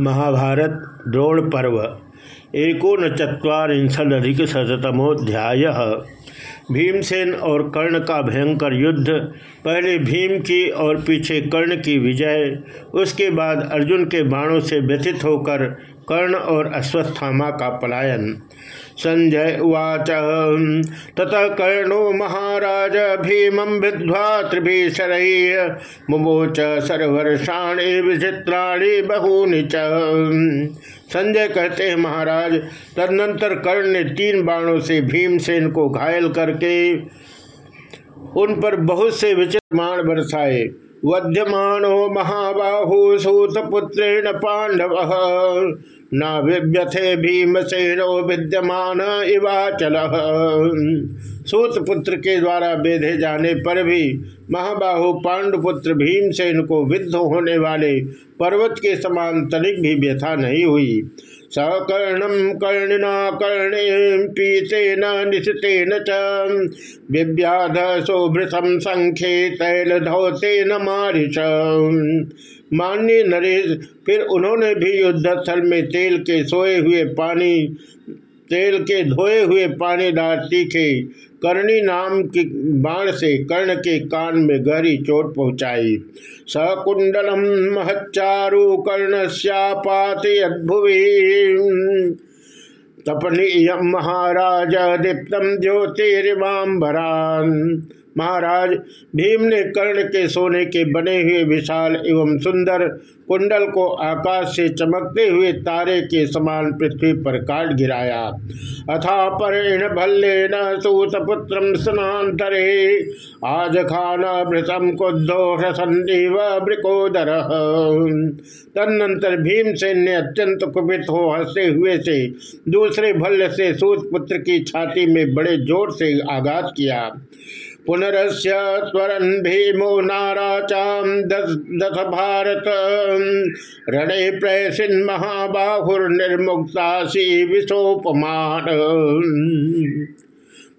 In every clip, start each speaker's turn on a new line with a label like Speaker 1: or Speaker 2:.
Speaker 1: महाभारत द्रोण पर्व। एकोन चुरीशदिक शतमोध्याय भीमसेन और कर्ण का भयंकर युद्ध। पहले भीम की और पीछे कर्ण की विजय। उसके बाद अर्जुन के बाणों से व्यथित होकर कर्ण और अश्वस्थामा का पलायन। संजय उवाच, ततः कर्णो महाराज, भीम विद्वा त्रिभीषर। मुमोच सर्वर्षाणी विचित्राणी बहूनि च। संजय कहते हैं, महाराज, तदनंतर कर्ण ने तीन बाणों से भीमसेन को घायल करके उन पर बहुत से विचित्र बाण बरसाए। वध्यमानो महाबाहु सूतपुत्रेण पांडव न विव्यथे भीमसेनो विद्यमान इवाचल। सूतपुत्र के द्वारा बेधे जाने पर भी महाबाहु पांडुपुत्र भीमसेन को विद्ध होने वाले पर्वत के समान तनिक भी व्यथा नहीं हुई। सकर्णम कर्णिना कर्णे पीतेन निशितेन च। विव्याध शोभृतम संख्ये तैल न मारिश मान्य नरेश, फिर उन्होंने भी युद्ध स्थल में तेल के सोए हुए पानी तेल के धोए हुए पानीदार तीखे कर्णी नाम की बाण से कर्ण के कान में गहरी चोट पहुंचाई। सकुंडलम महचारु कर्ण श्यापात अद्भुवी तपनीय महाराज दीप्तम ज्योतिर्माबरान महाराज भीम ने कर्ण के सोने के बने हुए विशाल एवं सुंदर कुंडल को आकाश से चमकते हुए तारे के समान पृथ्वी पर काट गिराया। अथा परेण भल्ले न सूत पुत्र स्नातरे आज खाना भृतम कुद्धो ह्रसंदीव ब्रिकोदर तदनंतर भीमसेन ने अत्यंत कुपित हो हँसते हुए से दूसरे भल्ल से सूत पुत्र की छाती में बड़े ज़ोर से आघात किया। पुनरस्य स्वरन भीमो नाराचाम दस दस भारत। रणे प्रयसिन महाबाहुर्निर्मुक्तासी विशोपमान।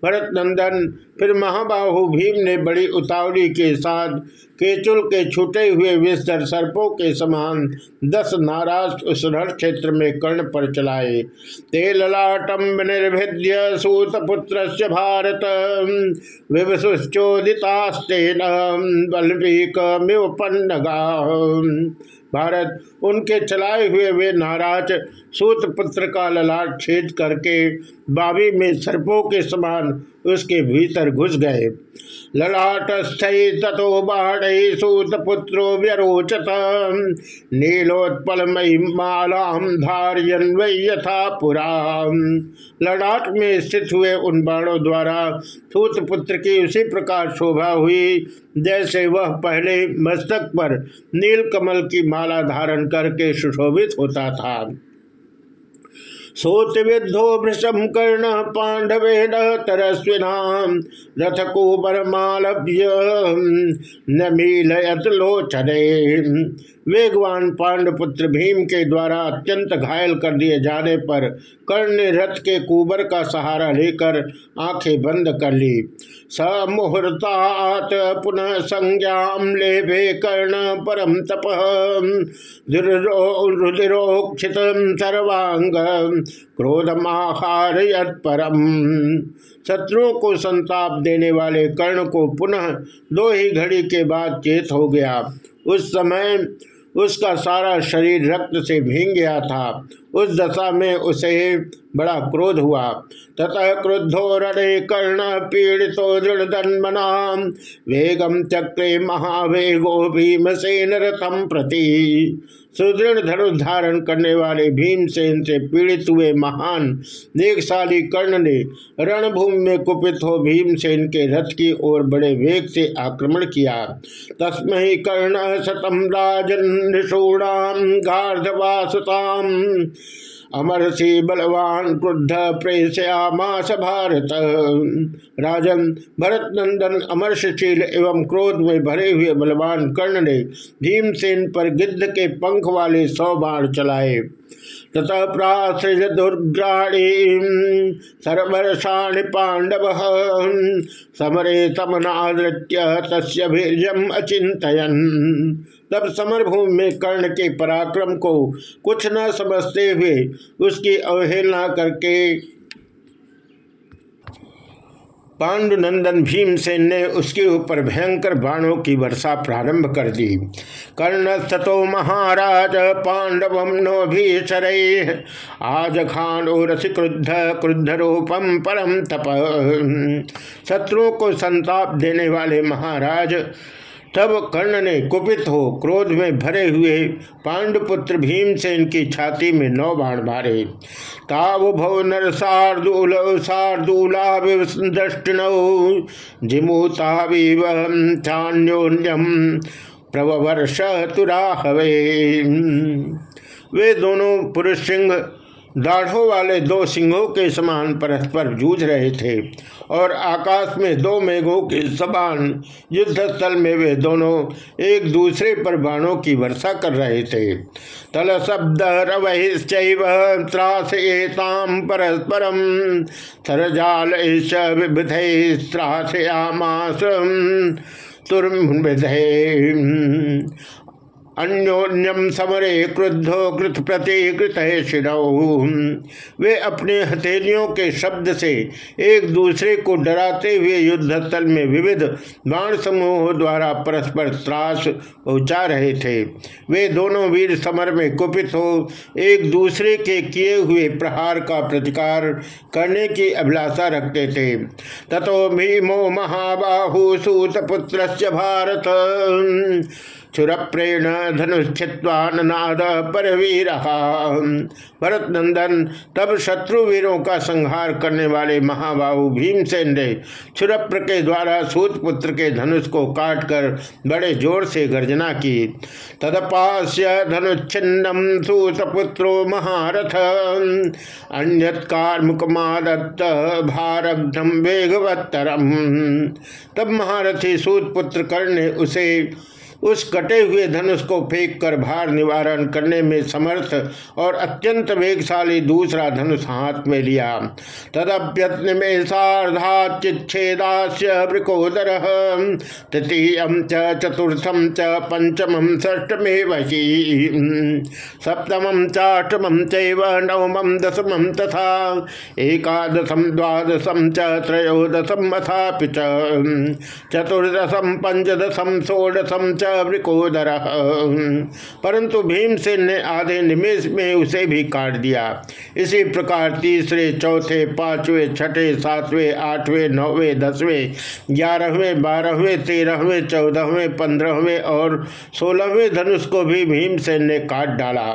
Speaker 1: भरत नंदन फिर महाबाहु भीम ने बड़ी उतावली के साथ केचुल के छूटे हुए विस्तर सर्पों के समान दस नाराज़ उस रण क्षेत्र में कर्ण पर चलाए। ते ललाटम निर्भिद्य सूत पुत्र भारत, विवसुश्चोदितास्तेन बलवीकमिव पन्नगा भारत। उनके चलाए हुए वे नाराज़ सूत पुत्र का ललाट छेद करके बाबी में सर्पों के समान उसके भीतर घुस गए। ललाट तथो व्यरोचत। नीलोत्पल मालाम धारियन यथा पुरा। लड़ाट में स्थित हुए उन बाणों द्वारा सूत पुत्र की उसी प्रकार शोभा हुई, जैसे वह पहले मस्तक पर नील कमल की माला धारण करके सुशोभित होता था। सोत विद्धो भृशम कर्ण पांडवे तरस्विनाम रथ को मालभ्य नमीलयत लोचने। वेगवान पांडपुत्र भीम के द्वारा अत्यंत घायल कर दिए जाने पर कर्ण ने रथ के कुबर का सहारा लेकर आँखें बंद कर ली। स मुहूर्तात पुनः संज्ञाम लेभे कर्ण परम तप। रुदिरोक्षित सर्वांग क्रोधमाहार परम शत्रुओं को संताप देने वाले कर्ण को पुनः दो ही घड़ी के बाद चेत हो गया। उस समय उसका सारा शरीर रक्त से भींग गया था। उस दशा में उसे बड़ा क्रोध हुआ। ततः क्रुद्धो रे कर्ण पीड़ितो दृढ़ वेगम चक्रे महावेगो भीमसेन रथम प्रति। सुदृढ़ धनुष धारण करने वाले भीमसेन से पीड़ित हुए महान देखशाली कर्ण ने रणभूमि में कुपित हो भीमसेन के रथ की ओर बड़े वेग से आक्रमण किया। तस्म ही कर्ण शतम राजन गार्धवासुताम अमर से बलवान क्रुद्ध प्रेषयामास भारत। राजन भरत नंदन अमरशील एवं क्रोध में भरे हुए बलवान कर्ण ने भीमसेन पर गिद्ध के पंख वाले सौ बाण चलाए। ततः प्रासृज दुर्ग्राणी सर्वर्षाणि पांडव, समरे तमनादृत्य तस्य भीर्यम तब समरभूमि में कर्ण के पराक्रम को कुछ न समझते हुए उसकी अवहेलना करके पांडुनंदन भीमसेन ने उसके ऊपर भयंकर बाणों की वर्षा प्रारंभ कर दी। कर्ण तथो महाराज, पांडव नो भी भीषर, आज खान रस क्रुद्ध क्रुद्ध रूपम परम तप। शत्रुओं को संताप देने वाले महाराज तब कर्ण ने कुपित हो क्रोध में भरे हुए पांडुपुत्र भीम से की छाती में नौ बाण मारे। ताव भव नर शार्दूल शार्दूला दृष्टिनौ चान्योन्यम प्रवर्ष तुराहवे वे दोनों पुरुष सिंह दाढ़ों वाले दो सिंहों के समान परस्पर जूझ रहे थे और आकाश में दो मेघों के समान युद्ध स्थल में वे दोनों एक दूसरे पर बाणों की वर्षा कर रहे थे। तल शब्द रवहिश्चैवत्रासयेताम परस्परम सरजाल विबुधैस्त्रासयामास तुर्विधे अन्योन्यम समरे क्रुद्धो कृत प्रतिकृत शिरऊ वे अपने हथेलियों के शब्द से एक दूसरे को डराते हुए युद्ध स्थल में विविध बाण समूहों द्वारा परस्पर त्रास पहुँचा रहे थे। वे दोनों वीर समर में कुपित हो एक दूसरे के किए हुए प्रहार का प्रतिकार करने की अभिलाषा रखते थे। तथो भीमो महाबाहु सूत पुत्र भारत। क्षुरप्रेण धनुष्ठित्वाननाद परवीर भरत नंदन तब शत्रु वीरों का संहार करने वाले महाबाहु भीमसेन ने क्षुरप्र के द्वारा सूत पुत्र के धनुष को काटकर बड़े ज़ोर से गर्जना की। तदपास्य धनुच्छिन्नम सूतपुत्रो महारथ। अन्यत्कारमुकमादत्त भारग्धम वेगवत्तरम। तब महारथी सूत पुत्र कर्ण उसे उस कटे हुए धनुष को फेंक कर भार निवारण करने में समर्थ और अत्यंत वेगशाली दूसरा धनुष हाथ में लिया। तदप्यत्न में सार्धाचिच्छेदास्य वृकोदर, तृतीय चतुर्थम च पंचम षष्टमे वही सप्तम, चाष्टम चैव, नवम दसम तथा एकादशम द्वादशम च अथापि चतुर्दशम पंचदशम षोडशम च वृकोदर परंतु भीमसेन ने आधे निमेश में उसे भी काट दिया। इसी प्रकार तीसरे, चौथे, पाँचवें, छठे, सातवें, आठवें, नौवें, दसवें, ग्यारहवें, बारहवें, तेरहवें, चौदहवें, पंद्रहवें और सोलहवें धनुष को भी भीमसेन ने काट डाला।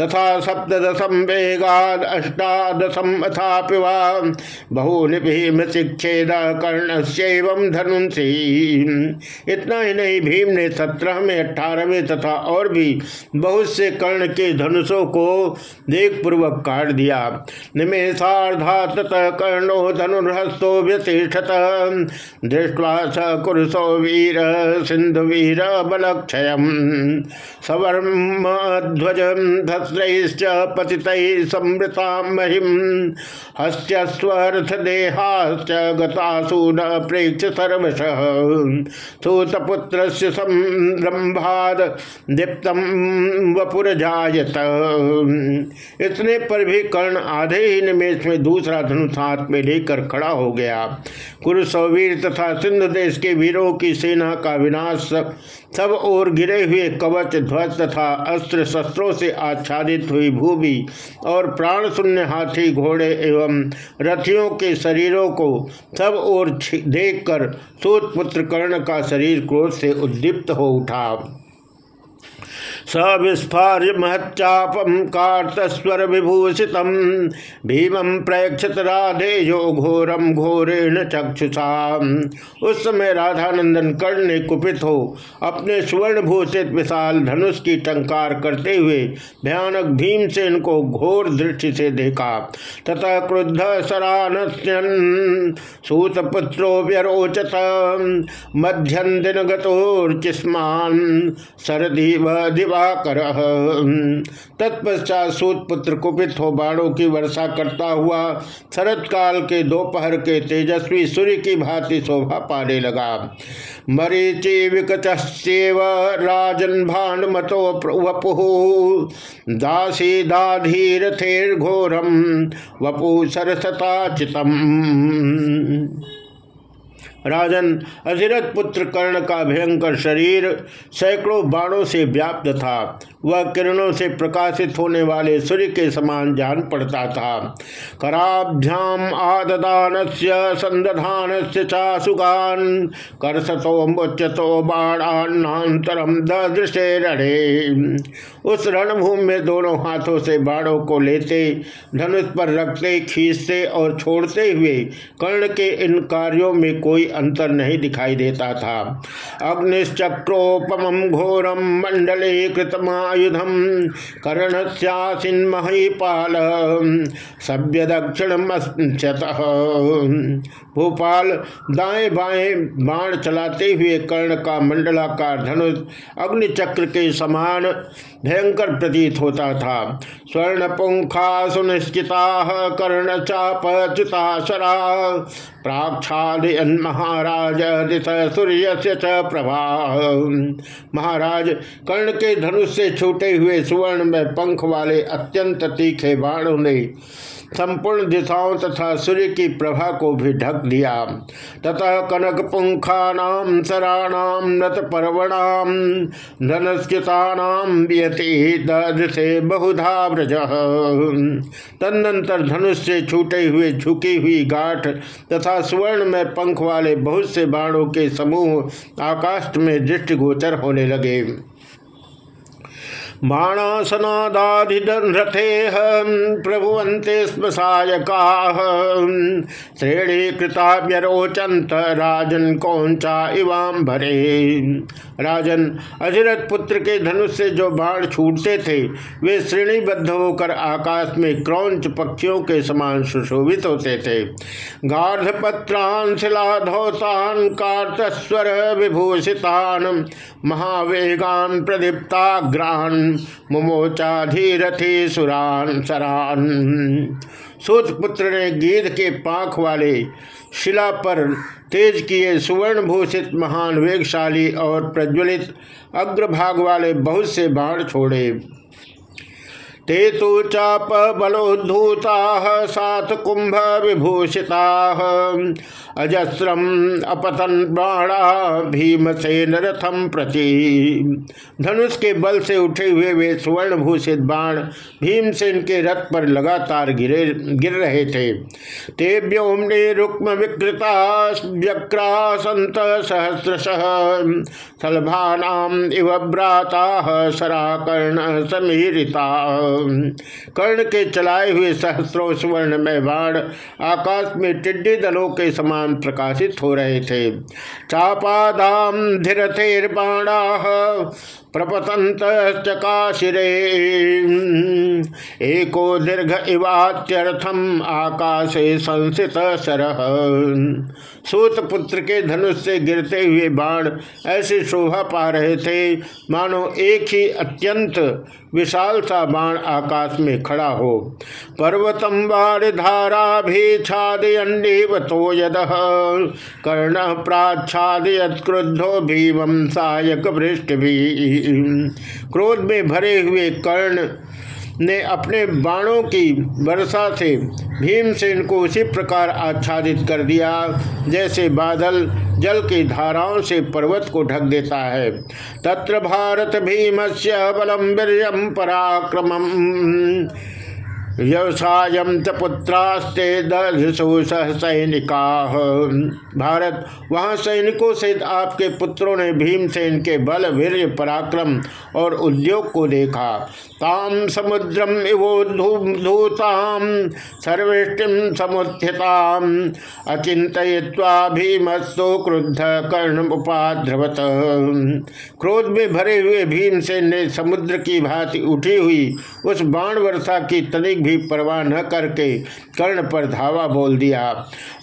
Speaker 1: तथा सप्तशम वेगाद अष्टादशम अथापिवा, बहुनि भीम शिक्षेद कर्ण से धनुषी इतना ही नहीं, भीम ने सत्रहवें अठारहवें तथा और भी बहुत से कर्ण के धनुषों को देख पूर्वक काट दिया। निमेशार्धा ततः कर्णो धनुर्हस्तो व्यतिष्ठत। दृष्टवा स कुरुसो वीर सिंधु वीर बलक्षय सवर्मध्वज भस्रैश्च पति संवृता महिम। हस्यस्वर्थ देहाश्च गतासु न प्रेक्ष सर्वश। सूतपुत्र रंभाद दीप्तम वपुर जायत इतने पर भी कर्ण आधे ही निमेश में दूसरा धनुष हाथ में लेकर खड़ा हो गया। कुरुसौवीर तथा सिंधु देश के वीरों की सेना का विनाश, सब और गिरे हुए कवच, ध्वज तथा अस्त्र शस्त्रों से आच्छादित हुई भूमि और प्राण शून्य हाथी, घोड़े एवं रथियों के शरीरों को सब ओर देखकर सूत पुत्र कर्ण का शरीर क्रोध से उद्दीप्त हो उठा स विस्फार्य महच्चापम कार्तस्वर विभूषित भीमं प्रेक्षत राधेयो घोरम घोरेण चक्षुषा। उस समय राधानंदन कर्ण ने कुपित हो अपने सुवर्ण भूषित विशाल धनुष की टंकार करते हुए भयानक भीमसेन को घोर दृष्टि से देखा। तथा क्रुद्ध सरान सूतपुत्रो व्यरोचत मध्यन दिन गतोर्चिस्मान सरदीव दिवा कर तत्पश्चात सूत पुत्र कुपित हो बाणों की वर्षा करता हुआ शरत काल के दोपहर के तेजस्वी सूर्य की भांति शोभा पाने लगा। मरीचि विकचस्व राजन भानुमतो वपु। दासी घोरम वपु सरसता चितम राजन अधिरथ पुत्र कर्ण का भयंकर शरीर सैकड़ों बाणों से व्याप्त था। वह किरणों से प्रकाशित होने वाले सूर्य के समान जान पड़ता था। कराभ्याम आददान से संदधान से चासुगान करसतो मुच्यतो बाणान्तरम दृश्य रणे। उस रणभूमि में दोनों हाथों से बाणों को लेते, धनुष पर रखते, खींचते और छोड़ते हुए कर्ण के इन कार्यों में कोई अंतर नहीं दिखाई देता था। अग्निश्चक्रोपम घोरम मंडले कृतमायुधम कर्ण महीपाल सभ्य दक्षिण भोपाल दाएँ बाएँ बाण चलाते हुए कर्ण का मंडलाकार धनुष अग्निचक्र के समान भयंकर प्रतीत होता था। स्वर्ण पुंखा सुनिश्चिता कर्ण चाप च्युताशरा प्राक्षादयन महाराज दिश सूर्य से प्रभा। महाराज, कर्ण के धनुष से छूटे हुए सुवर्ण में पंख वाले अत्यंत तीखे बाणों ने संपूर्ण दिशाओं तथा सूर्य की प्रभा को भी ढक दिया। तथा कनक पुंखानाम सराणाम नत पर्वणाम धनस्कृतानाम से बहुधा व्रज। तदनंतर धनुष से छूटे हुए झुकी हुई गाठ तथा स्वर्ण में पंख वाले बहुत से बाणों के समूह आकाश में दृष्टिगोचर होने लगे। बाणासनादाधिरथे प्रभुवंते स्म श्रेणी कृताव्यरोचंत राजन कौंचा इवाम भरे राजन अधिरथ पुत्र के धनुष से जो बाण छूटते थे, वे श्रेणीबद्ध होकर आकाश में क्रौंच पक्षियों के समान सुशोभित होते थे। गार्धपत्रान शिलाधौतान कार्तस्वर विभूषितान, महावेगान प्रदीप्ताग्रान मुमोचाधीरथी सुरान। सरान सूतपुत्र ने गीध के पाख वाले शिला पर तेज किए सुवर्ण भूषित महान, वेगशाली और प्रज्वलित अग्रभाग वाले बहुत से बाण छोड़े। ते तो चाप बलोद्धूता सात कुंभ विभूषिता। अजस्रम अपतन बाणा भीमसेन रथम प्रति। धनुष के बल से उठे हुए वे सुवर्ण भूषित बाण भीमसेन के रथ पर लगातार गिरे, गिर रहे थे। ते व्योमने रुक्म विकृता व्यक्रा संत सहस्रश। सलभानाम इव ब्राता सराकर्ण समीरिता। कर्ण के चलाए हुए सहस्रो स्वर्ण में बाण आकाश में टिड्डी दलों के समान प्रकाशित हो रहे थे। चापादाम धीरथेर बाणा प्रपतंत चकाशिरे। एको दीर्घ इवात्यर्थम आकाशे संसित सरह। सूत पुत्र के धनुष से गिरते हुए बाण ऐसे शोभा पा रहे थे। मानो एक ही अत्यंत विशाल सा बाण आकाश में खड़ा हो। पर्वतम वार धारा भी छादयंडीव तो यद। कर्ण प्राच्छादयत क्रुद्धो भीमं सायक भृष्ट भी। क्रोध में भरे हुए कर्ण ने अपने बाणों की वर्षा से भीमसेन को उसी प्रकार आच्छादित कर दिया, जैसे बादल जल की धाराओं से पर्वत को ढक देता है। तत्र भारत भीमस्य बलम वीर पराक्रम व्यवसाय च पुत्रास्ते दशो सह सैनिका भारत, वहाँ सैनिकों से आपके पुत्रों ने भीमसेन के बल वीर पराक्रम और उद्योग को देखा। ताम समुद्रम इवोधूताम सर्वृष्टिम समुत्थिताम अचिंतवा भीमस्तो क्रुद्ध कर्ण उपाध्रवत। क्रोध में भरे हुए भीमसेन ने समुद्र की भांति उठी हुई, उस बाण वर्षा की तनिक भी परवाह न करके कर्ण पर धावा बोल दिया।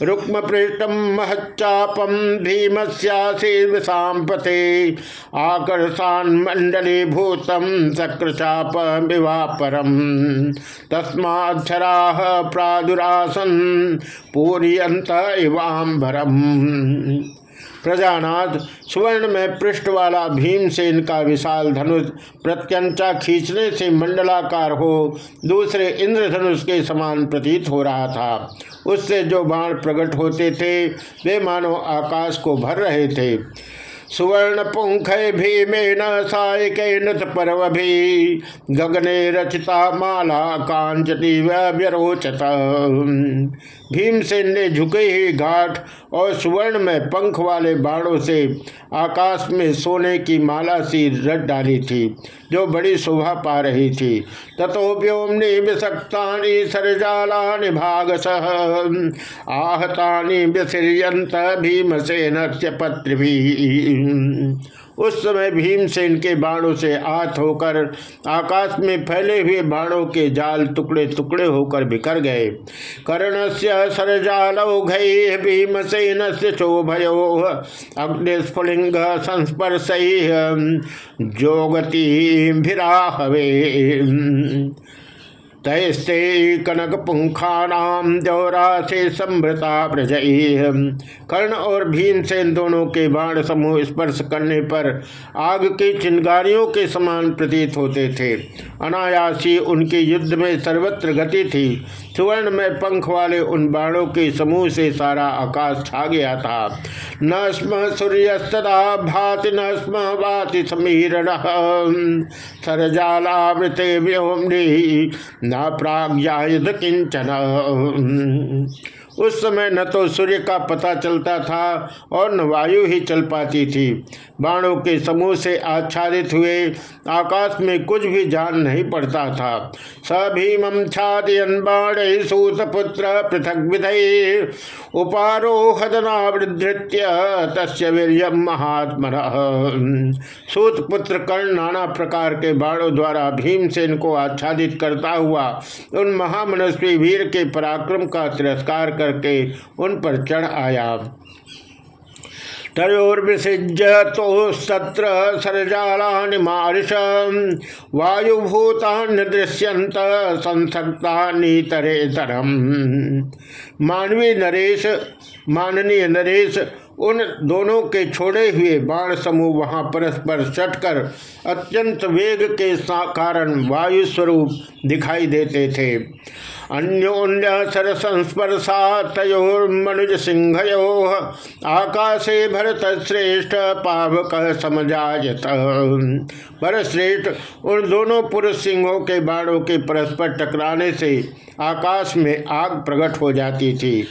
Speaker 1: रुक्म पृष्ठम महच्चापम भीमस्याम पते आकर्षान मंडले भूतम चक्रचाप विवाह परम तस्माक्षरा प्रादुरासन पूरियंत इवाम्बरम प्रजानाथ सुवर्ण में पृष्ठ वाला भीम से इनका विशाल धनुष प्रत्यंचा खींचने से मंडलाकार हो, दूसरे इंद्रधनुष के समान प्रतीत हो रहा था। उससे जो बाण प्रकट होते थे, वे मानो आकाश को भर रहे थे। सुवर्ण पुंख भीमेन सायक पर्व भी गगने रचिता माला कांचती व्यरोचत भीमसेन ने झुके ही घाट और सुवर्ण में पंख वाले बाणों से आकाश में सोने की माला सी रट डाली थी, जो बड़ी शोभा पा रही थी। तथो व्योमनि विषक्ता सरजाला भागस आहता व्यसियंत भीमसेन पत्र भी उस समय भीमसेन के बाणों से आत होकर आकाश में फैले हुए बाणों के जाल टुकड़े टुकड़े होकर बिखर गए। कर्ण से सरजालौघ भीमसेन से शोभयो अग्निस्फुलिंग संस्पर्श जोगती भिराहवे तैस्ते कनक पुंखानाम दौरा से समृता प्रजय कर्ण और भीमसेन दोनों के बाण समूह स्पर्श करने पर आग की चिंगारियों के समान प्रतीत होते थे। अनायासी उनके युद्ध में सर्वत्र गति थी। सुवर्ण में पंख वाले उन बाणों के समूह से सारा आकाश छा गया था। न स्म सूर्यस्तदा भाति न स्म भाति समीर सरजालावृते व्योमनी न प्राग्यायुध किंचन उस समय न तो सूर्य का पता चलता था और न वायु ही चल पाती थी। बाणों के समूह से आच्छादित हुए आकाश में कुछ भी जान नहीं पड़ता था। स भीमम छादयन बाण सूतपुत्र पृथक विधय उपारोहदनावृधृत्य तस्य वीर्यम महात्म सूतपुत्र कर्ण नाना प्रकार के बाणों द्वारा भीमसेन को आच्छादित करता हुआ उन महामनस्वी वीर के पराक्रम का तिरस्कार करके उन पर चढ़ आया। तयोर्विसृज्य तो सत्र सरजाला मारिश वायुभूतान्य दृश्यंत नीतरे तरम मानवीय नरेश, माननीय नरेश, उन दोनों के छोड़े हुए बाण समूह वहाँ परस्पर सटकर अत्यंत वेग के कारण वायु स्वरूप दिखाई देते थे। अन्योन्य सर संस्पर्शा तयोर्मनुज सिंहयो आकाशे भरत श्रेष्ठ पावक समझायत भरत श्रेष्ठ उन दोनों पुरुष सिंहों के बाणों के परस्पर टकराने से आकाश में आग प्रकट हो जाती थी।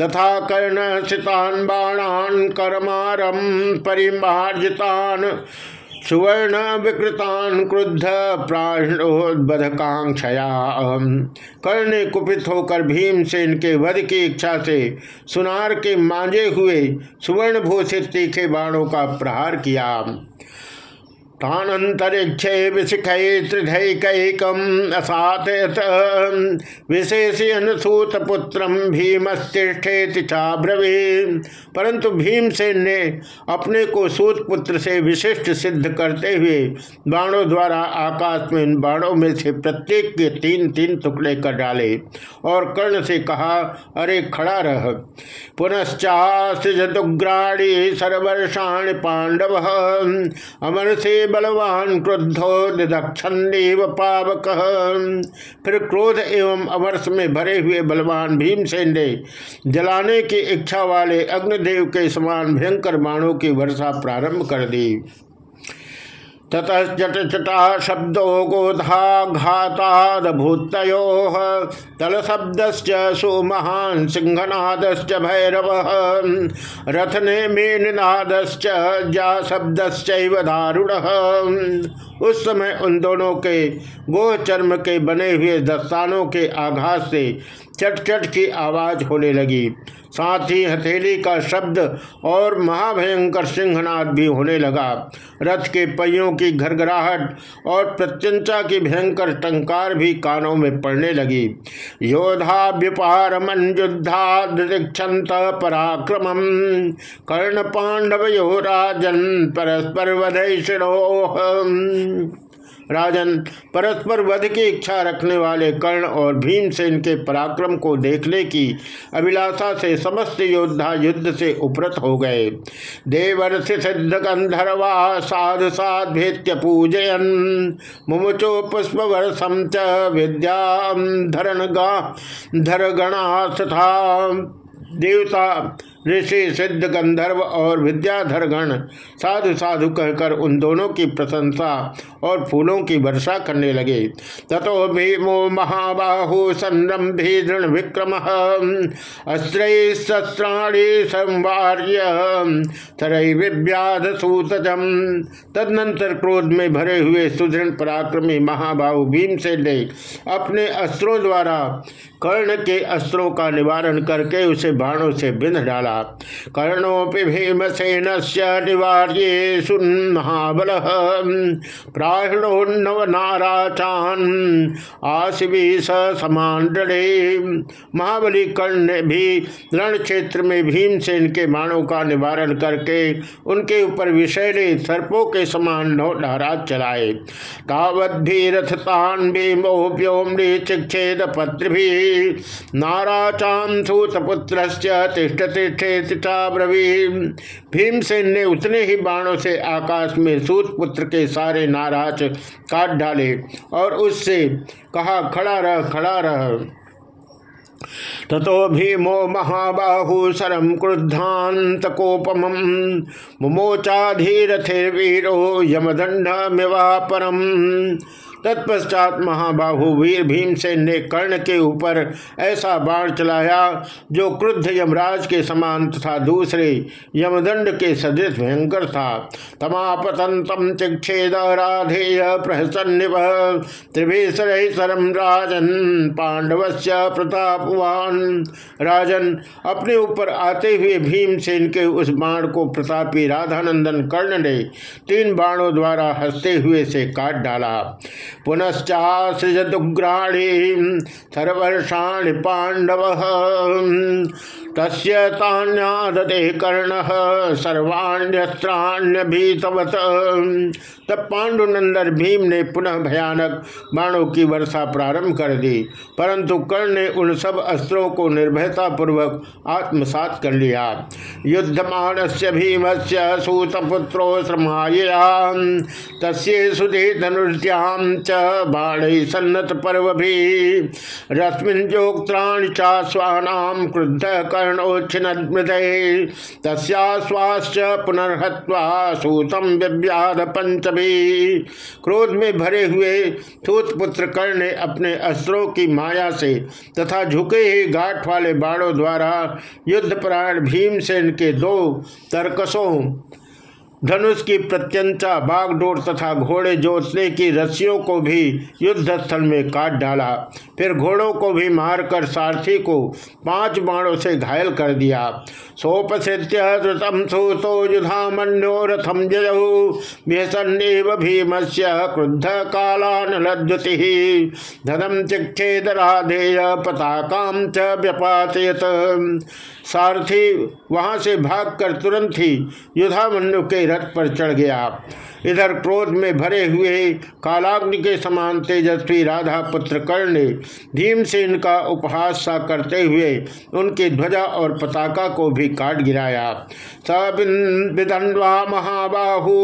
Speaker 1: तथा कर्ण सितान बाणान कर्मारम परिमार्जितान सुवर्ण विकृतान क्रुद्ध प्राणोदबधकांक्षया कर्ण कुपित होकर भीम से इनके वध की इच्छा से सुनार के मांझे हुए सुवर्ण भूषित तीखे बाणों का प्रहार किया। तानंतरिक्षे विशिखै त्रिधैकैकम् असातयत विशेषयन सूतपुत्रम भीमस्तिष्ठेति चाब्रवी परंतु भीमसेन ने अपने को सूतपुत्र से विशिष्ट सिद्ध करते हुए बाणों द्वारा आकाश में इन बाणों में से प्रत्येक के तीन तीन टुकड़े कर डाले और कर्ण से कहा, अरे, खड़ा रह। पुनश्चाग्राणी सर्वर्षाण पांडव। अमर से बलवान क्रुद्धो निदक्षेव पावक। फिर क्रोध एवं अवर्ष में भरे हुए बलवान भीमसेन ने जलाने की इच्छा वाले अग्निदेव के समान भयंकर बाणों की वर्षा प्रारंभ कर दी। ततचटा शब्दो गोधाघातादभूतयो तल शब्द सुमहान सिंहनाद भैरव रथने मेनाद जा शब्द दारुण। उस समय उन दोनों के गोह चर्म के बने हुए दस्तानों के आघात से चट चट की आवाज़ होने लगी। साथ ही हथेली का शब्द और महाभयंकर सिंहनाद भी होने लगा। रथ के पहियों की घरघराहट और प्रत्यंचा की भयंकर टंकार भी कानों में पड़ने लगी। योधा व्युपार मन युद्धा दीक्षत पराक्रम कर्ण पांडव यो राजन परस्पर वधो राजन, परस्पर वध की इच्छा रखने वाले कर्ण और भीमसेन के पराक्रम को देखने की अभिलाषा से समस्त योद्धा युद्ध से उपरत हो गए। देवर सिद्ध गंधर्वा, साधु साध भेत्य पूजयन, मुमुचो पुष्प वर्षम च विद्या धरण धर गणा देवता ऋषि, सिद्ध गंधर्व और विद्याधर गण साधु साधु कहकर उन दोनों की प्रशंसा और फूलों की वर्षा करने लगे। तथो भीमो महाबाहु संरंभी दृढ़ विक्रम संवार्य तरई विव्याध सूतजम। तदनंतर क्रोध में भरे हुए सुदृढ़ पराक्रमी महाबाहु भीम से ले अपने अस्त्रों द्वारा कर्ण के अस्त्रों का निवारण करके उसे बाणों से बिंध डाला। किया कर्णोपि भीमसेन से निवार्ये महाबल। प्राणोन्नव नाराचान आशिवी समान डे महाबली कर्ण ने भी रण क्षेत्र में भीमसेन के बाणों का निवारण करके उनके ऊपर विषैले सर्पों के समान नौ नाराज़ चलाए। तावत भी रथतान भीमोप्योम्री चिक्षेद पत्र भी। नाराचान सूतपुत्र तिष्ठ तिष्ठ ब्रवी भीमसेन ने उतने ही बाणों से आकाश में सूत पुत्र के सारे नाराज़ काट डाले और उससे कहा, खड़ा रह खड़ा रह। ततो भीमो महाबाहु सरम क्रुद्धांत कोपम। मुमोचाधीरथिर्वीरो यमदंड मिवा परम तत्पश्चात महाबाहु वीर भीमसेन ने कर्ण के ऊपर ऐसा बाण चलाया, जो क्रुद्ध यमराज के समान तथा दूसरे यमदंड के सदृश भयंकर था। तमापतंतम चिक्षेद राधेय त्रिभेशरम राजन पांडव प्रतापवान। राजन अपने ऊपर आते हुए भीमसेन के उस बाण को प्रतापी राधानंदन कर्ण ने तीन बाणों द्वारा हँसते हुए से काट डाला। पुनश्चासृजुग्राणी सर्वर्षाणि पांडव तस्य तान्यादते कर्ण सर्वाण्यस्त्राण्यभीतवत। तब पांडुनंदर भीम ने पुनः भयानक बाणों की वर्षा प्रारंभ कर दी, परंतु कर्ण ने उन सब अस्त्रों को निर्भयता पूर्वक आत्मसात कर लिया। युद्धमान से भीम से सूतपुत्रो श्रमाया तस्य सुधे धनुर्याम च बाण सन्नत पर्व भी। रश्मिजोक्त्राण चास्वानाम क्रुद्ध पंचमी क्रोध में भरे हुए पुत्र कर्ण ने अपने अस्त्रों की माया से तथा झुके ही घाट वाले बाणों द्वारा युद्धप्राण भीमसेन के दो तरकसों धनुष की प्रत्यंता बागडोर तथा घोड़े जोतने की रस्सियों को भी युद्ध स्थल में काट डाला। फिर घोड़ों को भी मारकर सारथी को पाँच बाणों से घायल कर दिया। रथम भीम से क्रुद्ध कालानलद्युति धनम चिक्षेद राधेय पताकाम च व्यपातयत। सारथी वहाँ से भागकर तुरंत ही युधामन्यु के रथ पर चढ़ गया इधर क्रोध में भरे हुए कालाग्नि के समान तेजस्वी राधा पुत्र कर्ण ने भीमसेन का उपहास सा करते हुए उनकी ध्वजा और पताका को भी काट गिराया। महाबाहु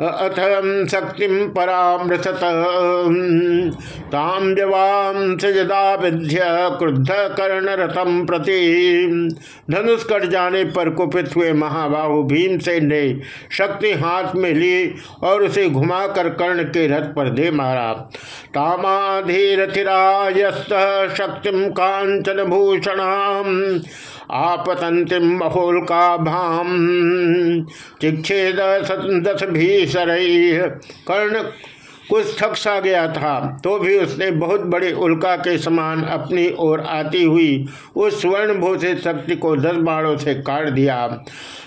Speaker 1: अथ शक्ति परामृत ताम जवाम सजदा विध्य क्रुद्ध कर्ण रथम प्रति। धनुष कट जाने पर कुपित हुए महाबाहु भीमसेन ने शक्ति हाथ में ली और उसे घुमाकर कर्ण के रथ पर दे मारा। तामाधीरथिरायस्त शक्ति कांचन भूषण आपतंतिम महोल्का भाम चिक्षेद दस भीषर कर्ण कुछ थक सा गया था तो भी उसने बहुत बड़े उल्का के समान अपनी ओर आती हुई उस स्वर्ण भूषित शक्ति को दस बाणों से काट दिया।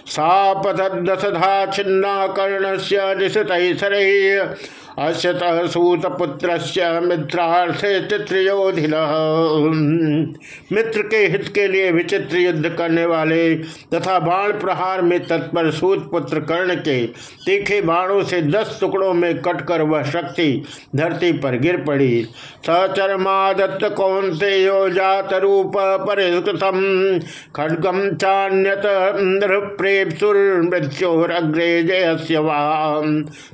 Speaker 1: सापतदशधा छिन्ना कर्ण से निशत अश्यत सूतपुत्र मित्रार्थे चित्रयोधिल मित्र के हित के लिए विचित्र युद्ध करने वाले तथा बाण प्रहार में तत्पर सूत पुत्र कर्ण के तीखे बाणों से दस टुकड़ों में कटकर वह शक्ति धरती पर गिर पड़ी। सचरमादत्त कौंते जात रूप परिष्कृतम। खड्गम चान्यत मृत्योरग्रे जय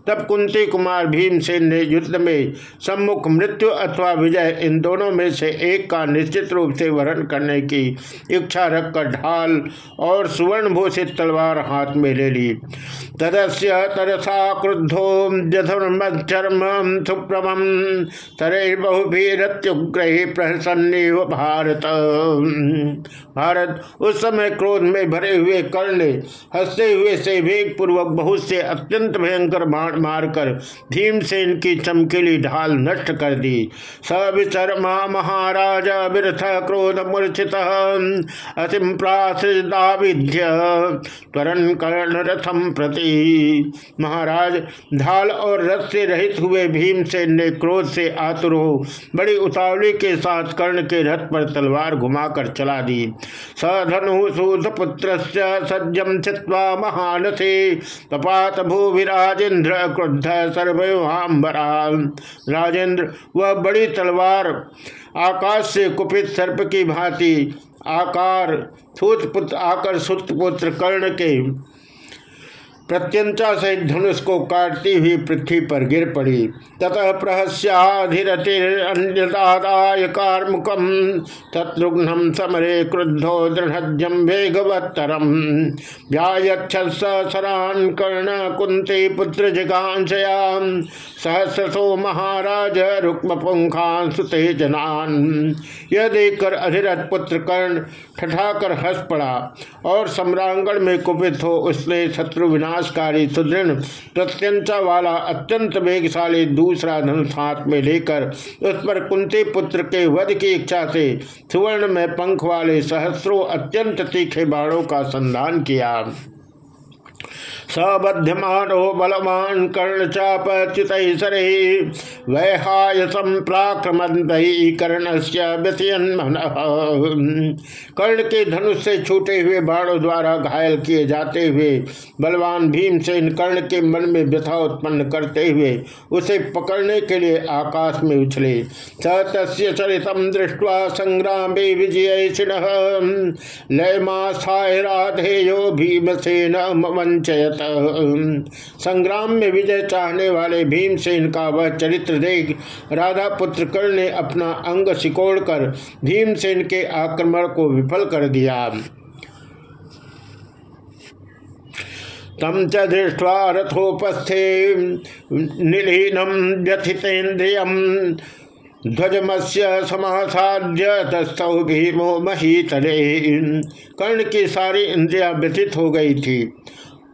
Speaker 1: तब कुंती कुमार भीम भीमसेन ने युद्ध में सम्मुख मृत्यु अथवा विजय इन दोनों में से एक का निश्चित रूप से वर्ण करने की इच्छा रखकर ढाल और सुवर्ण भूषित तलवार हाथ में ले ली। तदस्य तरसा क्रुद्धो जधुर्मचर्म सुप्रम तरे बहुभीरत्युग्रही प्रसन्नीव भारत। भारत उस समय क्रोध में भरे हुए कर्ण हँसते हुए से वेग पूर्वक बहुत से अत्यंत भयंकर बाण मारकर भीम से इनकी चमकीली ढाल नष्ट कर दी। सविचरमा महाराज विरथ क्रोध मूर्छित अतिम प्रासिदाविध्य त्वरण कर्ण रथम प्रति। महाराज, ढाल और रथ से रहित हुए भीमसेन ने क्रोध से आतुर हो, बड़ी उतावली के साथ कर्ण के रथ पर तलवार घुमाकर चला दी। सधनु सूत पुत्र सज्जम छिवा महान से तपात भूविराजेन्द्र क्रुद्ध सर्वयो राजेंद्र, वह बड़ी तलवार, आकाश से कुपित सर्प की भांति, आकार, सूत पुत्र, आकर सुत पुत्र कर्ण के प्रत्यंचा से धनुष को काटती हुई पृथ्वी पर गिर पड़ी। ततः प्रहस्याधिरतिरन्यदाय कार्मुकम समरे क्रुद्धो वेगवत्तरम। कर्ण कुंती पुत्र सहस्रसो महाराज रुक्म पुंखान सुते जनान। यह देखकर अधिरथ पुत्र कर्ण ठठाकर हंस पड़ा और सम्रांगण में कुपित हो उसने शत्रु विनाश विनाशकारी सुदृढ़, प्रत्यंचा वाला, अत्यंत वेगशाली दूसरा धनुष हाथ में लेकर उस पर कुंती पुत्र के वध की इच्छा से सुवर्ण में पंख वाले सहस्रों अत्यंत तीखे बाणों का संधान किया। सबध्यमानो बलवान कर्ण चाप चित वैहायसम प्राक्रमन कर्ण से कर्ण के धनुष से छूटे हुए बाणों द्वारा घायल किए जाते हुए, बलवान भीमसेन कर्ण के मन में व्यथा उत्पन्न करते हुए, उसे पकड़ने के लिए आकाश में उछले। स तस्य चरितम दृष्टवा संग्राम विजय लयमास्थाय राधेयो भीमसेन वंचयत संग्राम में विजय चाहने वाले भीमसेन का वह चरित्र देख राधा पुत्र कर्ण ने अपना अंग सिकोड़कर भीमसेन के आक्रमण को विफल कर दिया। तम च दृष्टवा रथोपस्थे निलीनम व्यथितेन्द्रिय ध्वजमस्य समासाध्य तस्तौ भीमो महीतले। कर्ण की सारी इंद्रिया व्यथित हो गई थी।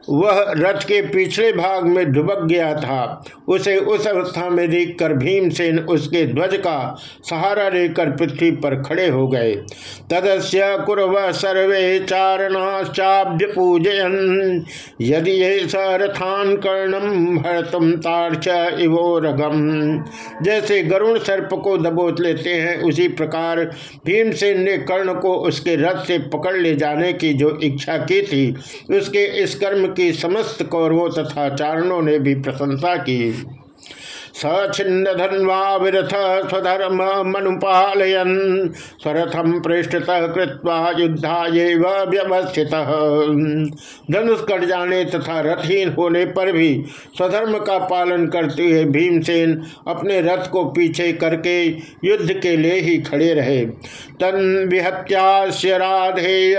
Speaker 1: वह रथ के पिछले भाग में डुबक गया था। उसे उस अवस्था में देखकर भीमसेन उसके ध्वज का सहारा लेकर पृथ्वी पर खड़े हो गए। तदस्य कुरव सर्वे चारणाश्चाब्ज पूजयन। यदि ये सरथान कर्णम भरतुम तार्च इवोरगम जैसे गरुण सर्प को दबोच लेते हैं, उसी प्रकार भीमसेन ने कर्ण को उसके रथ से पकड़ ले जाने की जो इच्छा की थी, उसके इस कर्म की समस्त कौरवों तथा चारणों ने भी प्रशंसा की। सछिन्न धन्वा विरथ स्वधर्म मनुपालयन। स्वरथम पृष्ठतः कृत्वा युद्धा व्यवस्थित। धनुष कट जाने तथा रथहीन होने पर भी स्वधर्म का पालन करते हुए भीमसेन अपने रथ को पीछे करके युद्ध के लिए ही खड़े रहे। तन विहत्यास्य राधेय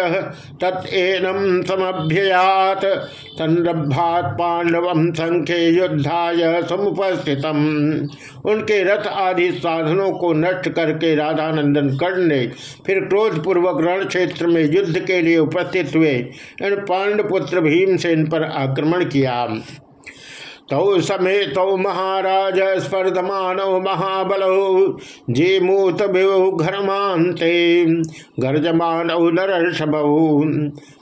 Speaker 1: तत्नम समभ्ययात। तनरभात पांडवम संख्य युद्धा समुपस्थितम। उनके रथ आदि साधनों को नष्ट करके राधानंदन कर्ण ने फिर क्रोधपूर्वक रण क्षेत्र में युद्ध के लिए उपस्थित हुए। इन पांडपुत्र भीम से इन पर आक्रमण किया। तौ तौ महाराज स्पर्धमानौ महाबलौ, जेमूत घरमांते गर्जमानौ नरषभौ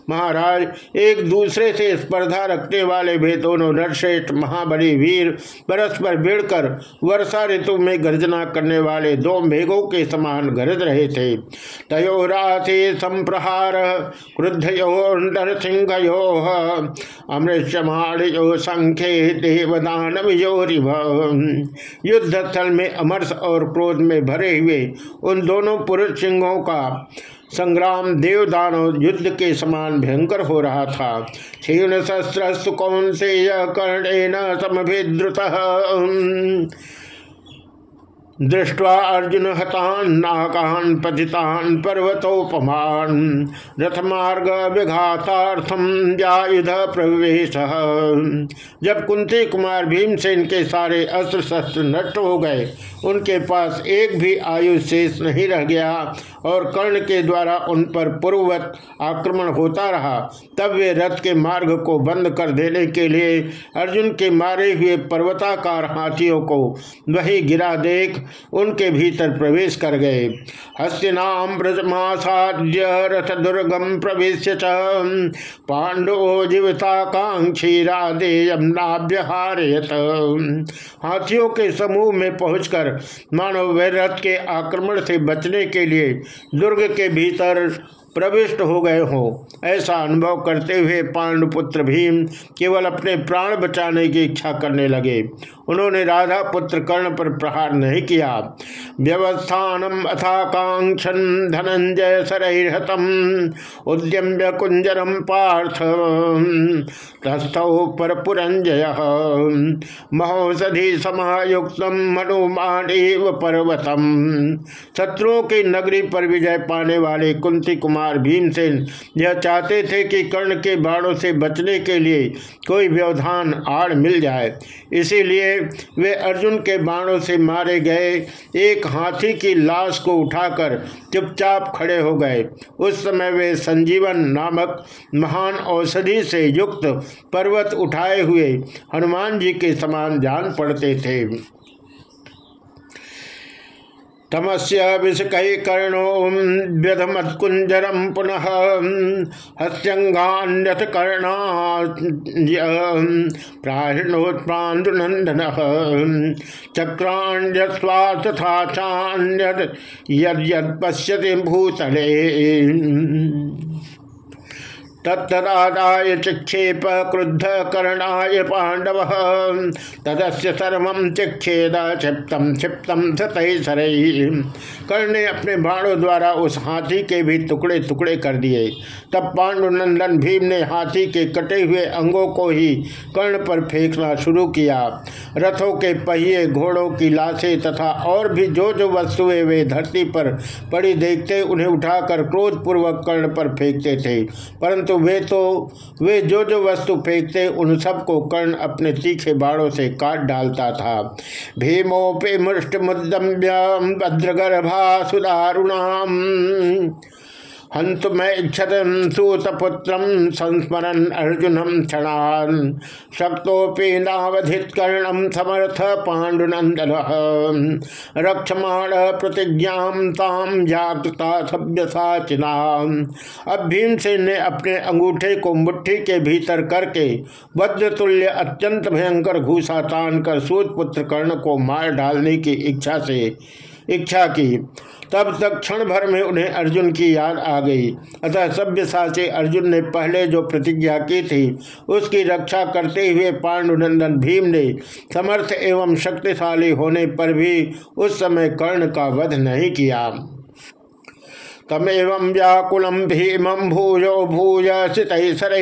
Speaker 1: महाराज, एक दूसरे से स्पर्धा रखने वाले वे दोनों नरश्रेष्ठ महाबली वीर परस्पर भिड़कर वर्षा ऋतु में गर्जना करने वाले दो मेघों के समान गरज रहे थे। तयोरासे संप्रहार, क्रुद्धयो नरसिंहो अमृतमाणयो संख्य देवदान युद्ध स्थल में अमरस और क्रोध में भरे हुए उन दोनों पुरुष सिंहों का संग्राम देवदान युद्ध के समान भयंकर हो रहा था। क्षीण शस्त्र कौन से कर्णेन समभिद्रुत? दृष्ट्वा अर्जुन हतान, नाकान, पतितान, पर्वतोपमान। रथमार्ग विघातार्थम व्यायुध प्रवेश। जब कुंती कुमार भीमसेन के सारे अस्त्र शस्त्र नष्ट हो गए, उनके पास एक भी आयु शेष नहीं रह गया और कर्ण के द्वारा उन पर पूर्ववत आक्रमण होता रहा, तब वे रथ के मार्ग को बंद कर देने के लिए अर्जुन के मारे हुए पर्वताकार हाथियों को वही गिरा देख उनके भीतर प्रवेश कर गए। हस्तिनाम ब्रजमासाद्य रथ दुर्गम प्रवेश पांडवो जीविताकांक्षी राधे यमुनाभ्यहारयत हाथियों के समूह में पहुंचकर मानव वे रथ के आक्रमण से बचने के लिए दुर्ग के भीतर प्रविष्ट हो गए हो। ऐसा अनुभव करते हुए पांडुपुत्र भीम केवल अपने प्राण बचाने की इच्छा करने लगे। उन्होंने राधा पुत्र कर्ण पर प्रहार नहीं किया। व्यवस्थानम अथाकांक्षन धनंजय सरहतम उद्यम्य कुंजरम पार्थ। पर पुरंजय महोषधि समायुक्त मनुमानेव पर्वतम। शत्रुओं की नगरी पर विजय पाने वाले कुंती कुमार भीमसेन यह चाहते थे कि कर्ण के बाणों से बचने के लिए कोई व्यवधान आड़ मिल जाए। इसीलिए वे अर्जुन के बाणों से मारे गए। एक हाथी की लाश को उठाकर चुपचाप खड़े हो गए। उस समय वे संजीवन नामक महान औषधि से युक्त पर्वत उठाए हुए हनुमान जी के समान जान पड़ते थे। तमस्य विषकैकर्णो व्यधमत्कुंजरम पुनः हस्यंगान्यथ कर्ण चक्राण्यस्वा तथा चान्यद यद पश्यति भूतले। तत्तदादाय चिक्षेप क्रुद्ध करणाय पांडव तदस्य सर्व चिक्षेद क्षिप्तम क्षिप्तम सतह कर्ण ने अपने बाणों द्वारा उस हाथी के भी टुकड़े टुकड़े कर दिए। तब पांडुनंदन भीम ने हाथी के कटे हुए अंगों को ही कर्ण पर फेंकना शुरू किया। रथों के पहिए, घोड़ों की लाशें तथा और भी जो जो वस्तुएँ वे धरती पर पड़ी देखते उन्हें उठाकर क्रोधपूर्वक कर्ण पर फेंकते थे। परंतु परंतु वे तो वे जो जो वस्तु फेंकते उन सबको कर्ण अपने तीखे बाड़ों से काट डालता था। भीमोपे मुष्ट मुद्दम्य भद्रगर्भा सुदारुणाम हंत मैक्षत सूतपुत्र संस्मरण अर्जुनम क्षणान। शक्तोपि नावधित कर्णम समर्थ पांडुनंदन रक्षमाण प्रतिज्ञा ताम जागृता सभ्य साचिना अब भीमसेन ने अपने अंगूठे को मुट्ठी के भीतर करके वज्रतुल्य अत्यंत भयंकर घूसा तान कर सूतपुत्र कर्ण को मार डालने की इच्छा से इच्छा की। तब तक क्षण भर में उन्हें अर्जुन की याद आ गई। अतः सभ्य साचे अर्जुन ने पहले जो प्रतिज्ञा की थी, उसकी रक्षा करते हुए पांडुनंदन भीम ने समर्थ एवं शक्तिशाली होने पर भी उस समय कर्ण का वध नहीं किया। तमेव व्याकुलम भीमं भूयो भूय सितैसर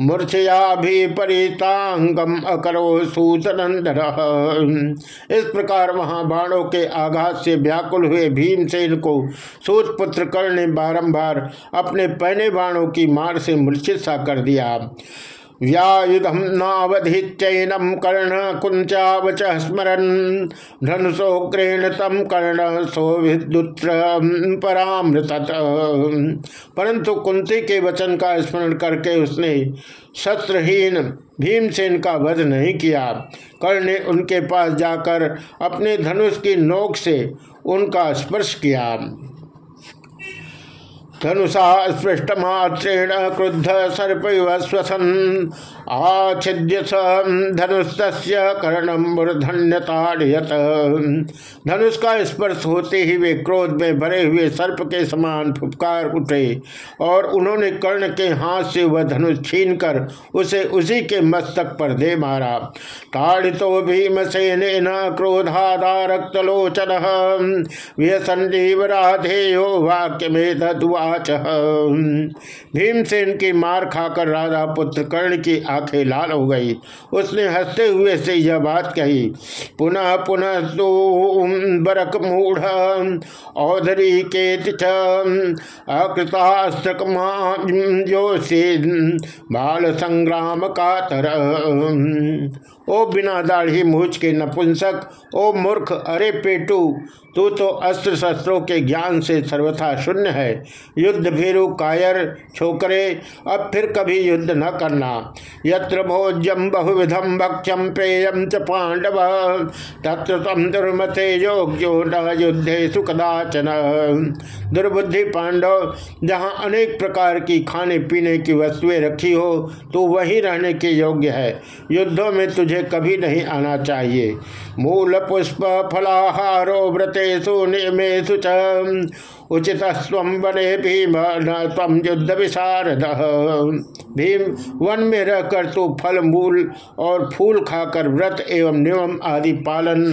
Speaker 1: मूर्छया भी परितांगम अकरो सूतनंदर इस प्रकार महाबाणों के आघात से व्याकुल हुए भीमसेन को सूतपुत्र कर्ण ने बारंबार अपने पहने बाणों की मार से मूर्छित सा कर दिया। व्यायुधम नावधिचैनम कर्ण कुंचावच स्मरन धनुषोग्रेण तम कर्ण सौभिदुत्र परामृत परंतु कुंती के वचन का स्मरण करके उसने शस्त्रहीन भीमसेन का वध नहीं किया। कर्ण ने उनके पास जाकर अपने धनुष की नोक से उनका स्पर्श किया। धनुषा स्पृष्ट मात्रेण क्रुद्ध सर्प स्वसन आच्छिद्य धनुष कर्णम मूर्धन्यताड़यत। धनुष का स्पर्श होते ही वे क्रोध में भरे हुए सर्प के समान फुपकार उठे और उन्होंने कर्ण के हाथ से वह धनुष छीन कर उसे उसी के मस्तक पर दे मारा। ताड़ितो भीमसेन क्रोधादारक्तलोचन व्यसंजीव राधेयो वाक्य में ददुवाच भीमसेन की मार खाकर राधा पुत्र कर्ण की आँखें लाल हो गई। उसने हँसते हुए से यह बात कही, पुनः पुनः तो बरक मूढ़, औधरी के अकृतास्त्रक बाल संग्राम का तरह ओ बिना दाढ़ी मूछ के नपुंसक, ओ मूर्ख, अरे पेटू, तू तो अस्त्र शस्त्रों के ज्ञान से सर्वथा शून्य है। युद्ध भीरु कायर छोकरे, अब फिर कभी युद्ध न करना। यत्र भोज्यम बहुविधम भक्ष्यम प्रेयम च पांडव तत्र तम दुर्मते योग्यो न युद्धे सुखदाचन दुर्बुद्धि पांडव, जहाँ अनेक प्रकार की खाने पीने की वस्तुएँ रखी हो तो वही रहने के योग्य है। युद्धों में तुझे कभी नहीं आना चाहिए। मूल पुष्प फलाहारो व्रतेशु नियमेशु उचित स्व बने भीम न तम युद्ध विशारद भीम, वन में रहकर तू फल, मूल और फूल खाकर व्रत एवं नियम आदि पालन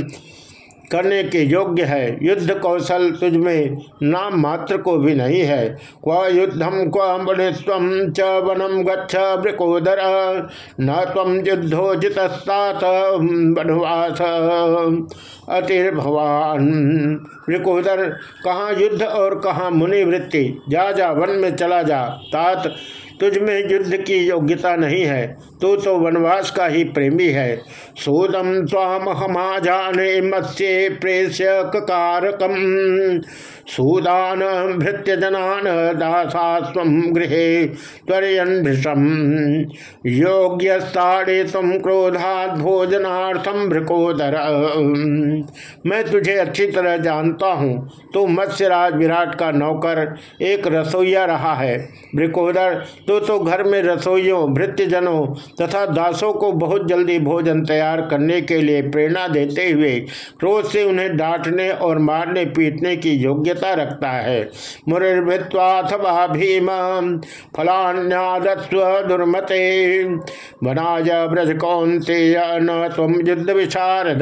Speaker 1: करने के योग्य है। युद्ध कौशल तुझ में नाम मात्र को भी नहीं है। क्व युद्धम क्व बलिस्व च वनम गच्छ वृकोदर न तम युद्धोजितस्तात बनवास। अतिर्भवान वृकोदर कहाँ युद्ध और कहाँ मुनिवृत्ति? जा जा, वन में चला जा। तात, तुझ में युद्ध की योग्यता नहीं है। तू तो वनवास का ही प्रेमी है। सोदम स्वाम हमा जाने मत्स्य प्रेष्य कारकम। सूदान भृत्य जनान दासा स्व गृह त्वरयनभृषम योग्य साड़े तुम क्रोधात भोजनार्थम भृकोदर। मैं तुझे अच्छी तरह जानता हूँ, तू मत्स्यराज विराट का नौकर, एक रसोईया रहा है। भृकोदर तो तो घर में रसोइयों भृत्यजनों तथा दासों को बहुत जल्दी भोजन तैयार करने के लिए प्रेरणा देते हुए क्रोध से उन्हें डांटने और मारने पीटने की योग्यता रखता है। भीम फलान्यादस्व दुर्मते। ब्रज न युद्ध विशारद।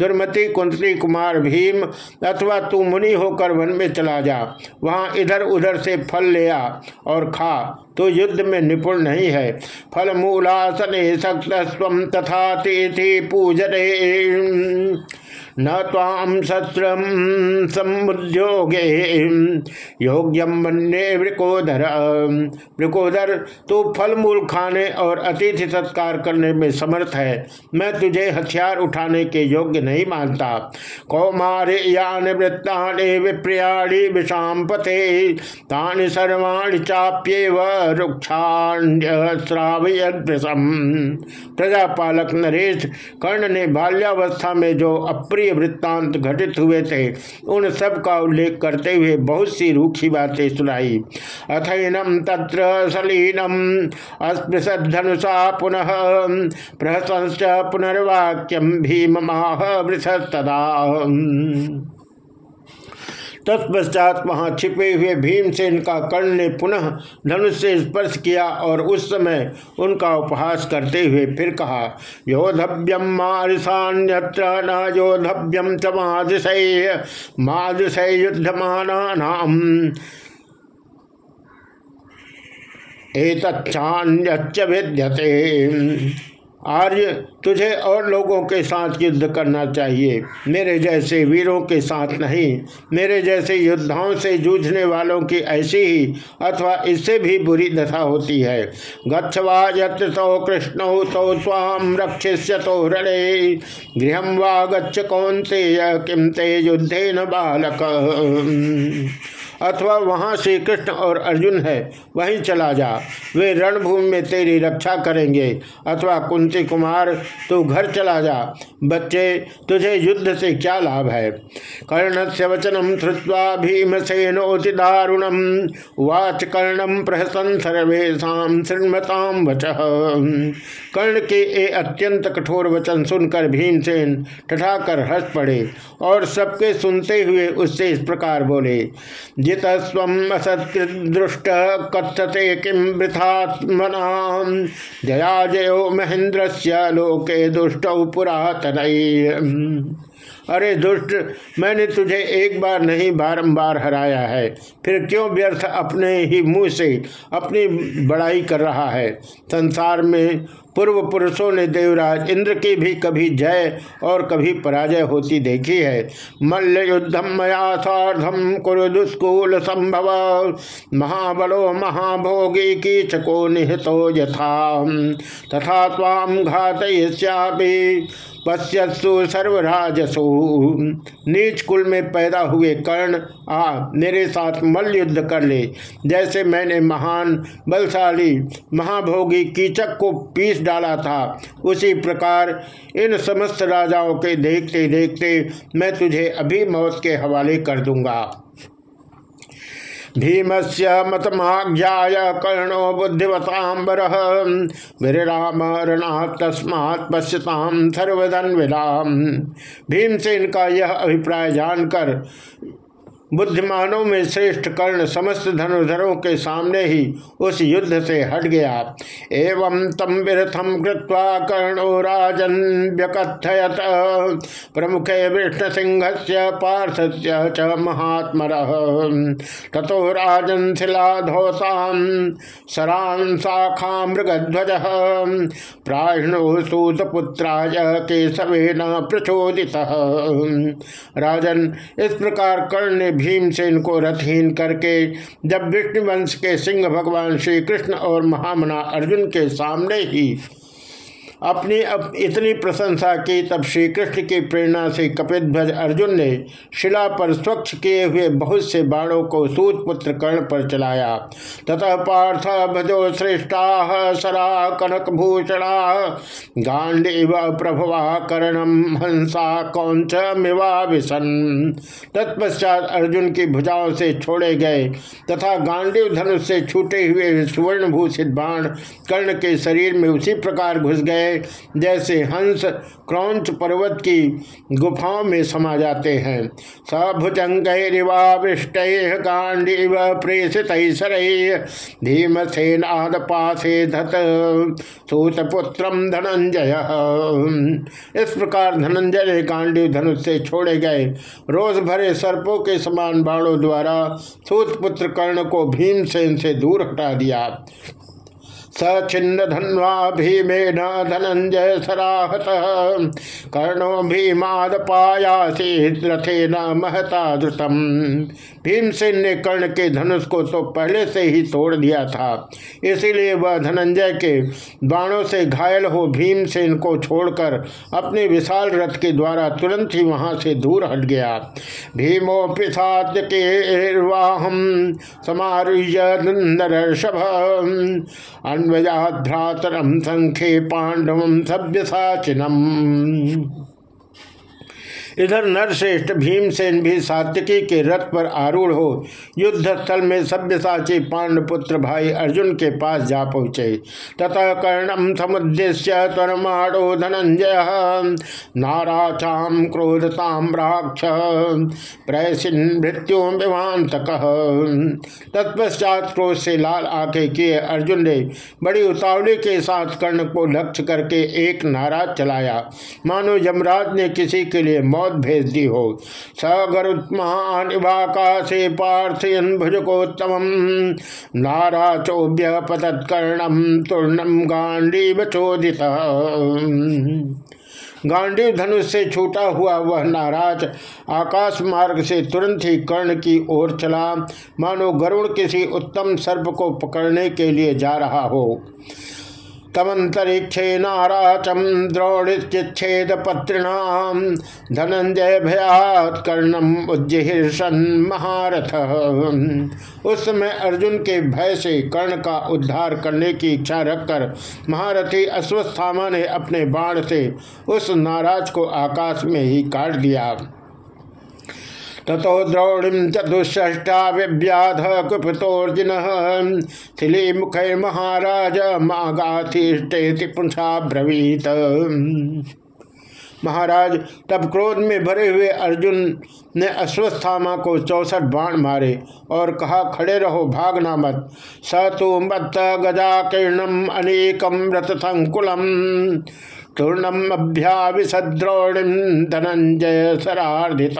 Speaker 1: दुर्मति कुंतली कुमार भीम, अथवा तू मुनि होकर वन में चला जा। वहाँ इधर उधर से फल ले आ और खा। तो युद्ध में निपुण नहीं है। फल मूलासने सक्त स्व तथा तिथि पूजने न ताम शस्त्र समुद्योगे योग्यम मन्ये वृकोधर वृकोधर तू फल मूल खाने और अतिथि सत्कार करने में समर्थ है। मैं तुझे हथियार उठाने के योग्य नहीं मानता। कौमारे यान वृत्तानि विप्रियाणी विषाम पते तानि सर्वाणि चाप्येव प्रजापालक नरेश कर्ण ने बाल्यावस्था में जो अप्रिय वृत्तांत घटित हुए थे। उन सब का उल्लेख करते हुए बहुत सी रूखी बातें सुनाई। अथैनम तत्र सलीनम अस्पृशधनुषा पुनः प्रहस पुनर्वाक्यम भीम माह तत्पश्चात वहाँ छिपे हुए भीमसेन का कर्ण ने पुनः धनुष से स्पर्श किया और उस समय उनका उपहास करते हुए फिर कहा योधव्यम मारिशान्यत्र न योधव्यम च मादिशय मादिशय नाम एतच्छान्यच्च विद्यते। आर्य तुझे और लोगों के साथ युद्ध करना चाहिए। मेरे जैसे वीरों के साथ नहीं। मेरे जैसे योद्धाओं से जूझने वालों की ऐसी ही अथवा इससे भी बुरी दशा होती है। गच्छवा यत्र तो कृष्ण तो स्वाम रक्षिष्य तो रे गृह वा गच्छ कौन से ते युद्धे न बालक। अथवा वहाँ श्री कृष्ण और अर्जुन है, वहीं चला जा। वे रणभूमि में तेरी रक्षा करेंगे। अथवा कुंती कुमार, तू घर चला जा। बच्चे, तुझे युद्ध से क्या लाभ है? कर्ण से वचनम श्रुवा भीमसेनोति दारुणम वाच कर्णम प्रहसन सर्वेशा श्रृणमताम वच। कर्ण के ए अत्यंत कठोर वचन सुनकर भीमसेन ठठाकर हंस पड़े और सबके सुनते हुए उससे इस प्रकार बोले जित स्व असत्दृष्ट कथते किम वृथात्मना जया जयो महेंद्र से लोके दुष्ट पुरातन अरे दुष्ट, मैंने तुझे एक बार नहीं बारंबार हराया है, फिर क्यों व्यर्थ अपने ही मुँह से अपनी बड़ाई कर रहा है? संसार में पूर्व पुरुषों ने देवराज इंद्र की भी कभी जय और कभी पराजय होती देखी है। मल्ल युद्धम मया साधम कुरु दुष्कूल संभव। महाबलो महाभोगी की चको निहितो यथा। तथा ताम घात पश्यसु सर्वराजसु। नीच कुल में पैदा हुए कर्ण आ, मेरे साथ मल्ल युद्ध कर ले। जैसे मैंने महान, बलशाली, महाभोगी कीचक को पीस डाला था, उसी प्रकार इन समस्त राजाओं के देखते देखते मैं तुझे अभी मौत के हवाले कर दूँगा। भीमस्य मतमाज्ञा कर्णो बुद्धिवतांबर विराम रणा तस्मात् पश्यताम विराम भीमसेन का यह अभिप्राय जानकर बुद्धिमानों में श्रेष्ठ कर्ण समस्त धनुधरों के सामने ही उस युद्ध से हट गया। एवं तम विरथम कृत्वा कर्णो राजन व्यकथयत। प्रमुख विष्णु सिंह से पार्थ च महात्म तथो राजन शिलाधोताम सरान शाखा मृगध्वज। प्राणो सूतपुत्राय केशवेन प्रचोदित। राजन, इस प्रकार कर्ण ने भीमसेन को रथहीन करके जब विष्णुवंश के सिंह भगवान श्री कृष्ण और महामना अर्जुन के सामने ही अपनी अब इतनी प्रशंसा की तब श्री कृष्ण की प्रेरणा से कपिध्वज अर्जुन ने शिला पर स्वच्छ किए हुए बहुत से बाणों को सूत पुत्र कर्ण पर चलाया। तथा पार्थ भजो श्रेष्ठा सरा कनक भूषणा। गांडीव प्रभवा कर्णम हंसा कौंच मिवा विसन तत्पश्चात अर्जुन की भुजाओं से छोड़े गए तथा गांडीव धनुष से छूटे हुए सुवर्ण भूषित बाण कर्ण के शरीर में उसी प्रकार घुस गए। जैसे हंस क्रौच पर्वत की गुफाओं में समा जाते हैं। सभुजंगिवाविष्ट गांडीव प्रेषित भीमसेनाद पासे धत सूतपुत्र धनंजय। इस प्रकार धनंजय गांडीव धनुष से छोड़े गए। रोज भरे सर्पों के समान बाणों द्वारा सूतपुत्र कर्ण को भीमसेन से दूर हटा दिया। सचिन्न धन्वा भीमेन धनंजय सराहत कर्णो रथे न महता द्रुतम भीमसेन ने कर्ण के धनुष को तो पहले से ही तोड़ दिया था। इसीलिए वह धनंजय के बाणों से घायल हो भीमसेन को छोड़कर अपने विशाल रथ के द्वारा तुरंत ही वहाँ से दूर हट गया। भीमो पिशाच के वाहम समारुह्य नरषभ अन्वयाध्रातरम संखे पांडव सभ्य साचिनम इधर नरश्रेष्ठ भीमसेन भी सात्यकी के रथ पर आरूढ़ हो युद्ध स्थल में सभ्यसाची पांडपुत्र भाई अर्जुन के पास जा पहुँचे। तथा कर्णम समुद्देश्य तरमाणो धनंजय। नाराचाम क्रोधताम राक्ष। प्रैसिन मृत्यु विमान तत्पश्चात क्रोध से लाल आके किए अर्जुन ने बड़ी उतावली के साथ कर्ण को लक्ष्य करके एक नाराज़ चलाया। मानो यमराज ने किसी के लिए मौत मौत भेज दी हो। सगरुत्माकाशे पार्थयन भुजकोत्तम नारा चौभ्य पतत्कर्णम तूर्णम गांडीव चोदित। गांडीव धनुष से छूटा हुआ वह नाराज़ आकाश मार्ग से तुरंत ही कर्ण की ओर चला। मानो गरुड़ किसी उत्तम सर्प को पकड़ने के लिए जा रहा हो। तमंतरिक्षे नाराचम द्रोणिच्छेद पत्रिणाम धनंजय भयात कर्णम उज्जहिर्षन महारथ। उस समय अर्जुन के भय से कर्ण का उद्धार करने की इच्छा रखकर महारथी अश्वस्थामा ने अपने बाण से उस नाराज़ को आकाश में ही काट दिया। तथो द्रौणिम चतुष्टा विव्याध कुपितोर्जुन थिली मुख महाराज मागाथी पुंसा ब्रवीत। महाराज, तब क्रोध में भरे हुए अर्जुन ने अश्वस्थामा को चौसठ बाण मारे और कहा, खड़े रहो, भागना मत। स तो मत गजा किरणम अनेकम रथ संकुलम तूर्णम अभ्याविषद्रोणिम धनंजय सरार्धित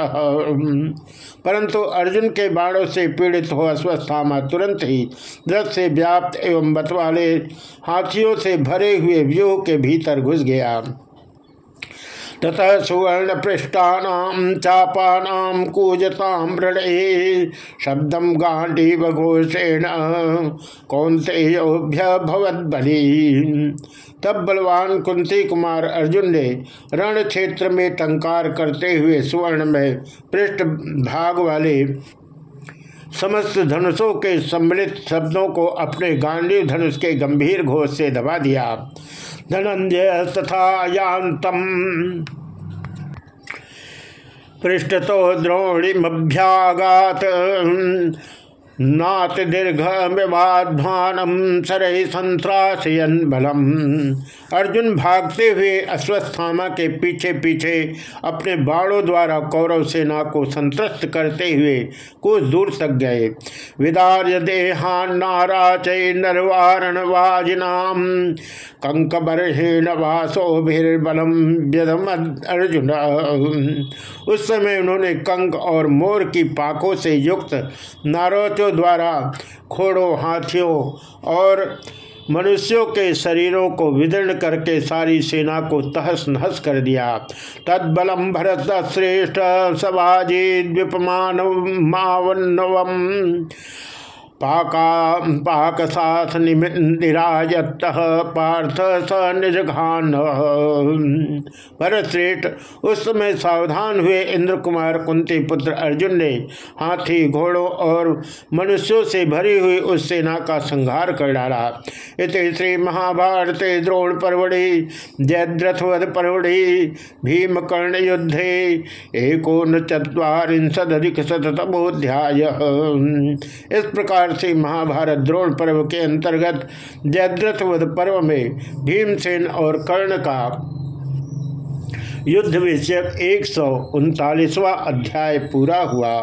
Speaker 1: परंतु अर्जुन के बाणों से पीड़ित हो अस्वस्थामा तुरंत ही रथ से व्याप्त एवं बत वाले हाथियों से भरे हुए व्यूह के भीतर घुस गया। ततः सुवर्ण पृष्ठानाम चापानाम कूजताम ऋणे शब्दम गांडी घोषेण कौंतेभ्य भवत बली तब बलवान कुंती कुमार अर्जुन ने रण क्षेत्र में टंकार करते हुए सुवर्ण में पृष्ठ भाग वाले समस्त धनुषों के सम्मिलित शब्दों को अपने गांडी धनुष के गंभीर घोष से दबा दिया। धनंजय तथा यांतम पृष्ठतो द्रोणिमभ्यागात। नात दीर्घ विवाध्वानम सरह संत्रासयन बलम। अर्जुन भागते हुए अश्वस्थामा के पीछे पीछे अपने बाणों द्वारा कौरव सेना को संतस्त करते हुए कुछ दूर तक गए। विदार्य देहान नाराचय नरवारण वाजिनाम। कंकबरहेण वासोभिर्बलम व्यधम अर्जुन। उस समय उन्होंने कंक और मोर की पाखों से युक्त नारोचों द्वारा घोड़ों हाथियों और मनुष्यों के शरीरों को विदर्ण करके सारी सेना को तहस नहस कर दिया। तत्बलम भरत श्रेष्ठ सवाजी द्विपमान मावन्नवम। पाका पाक साथ निराजत पार्थ स निज घान भरतश्रेष्ठ उस समय सावधान हुए इंद्र कुमार कुंती पुत्र अर्जुन ने हाथी, घोड़ों और मनुष्यों से भरी हुई उस सेना का संहार कर डाला। इत श्री महाभारत द्रोण परवड़ी जयद्रथवध परवड़ी भीम कर्ण युद्धे एकोन चुरीशदिक शतमोध्याय इस प्रकार प्रकार से महाभारत द्रोण पर्व के अंतर्गत जयद्रथ वध पर्व में भीमसेन और कर्ण का युद्ध विषय एक सौ अध्याय पूरा हुआ।